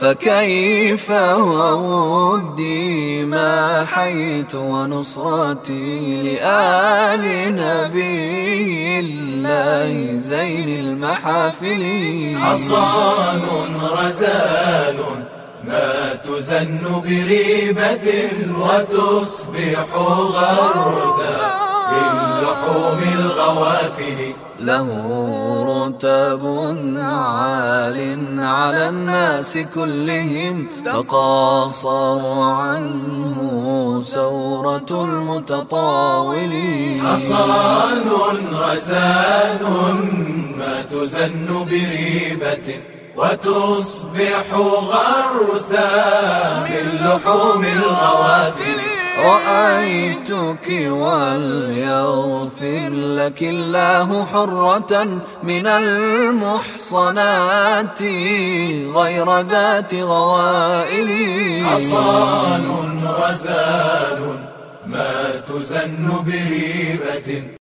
فكيف وودي ما حيت ونصرتي لآل نبي الله زين المحافل. حصان رزال ما تزن بريبة وتصبح غرثا باللحوم الغوافل. له رتب عال على الناس كلهم تقاصر عنه سورة المتطاولين. حصان رزان ما تزن بريبة وتصبح غرثا باللحوم الغوافل. رأيتك وليغفر لك الله حرة من المحصنات غير ذات غوائل. حصان رزان ما تزن بريبة.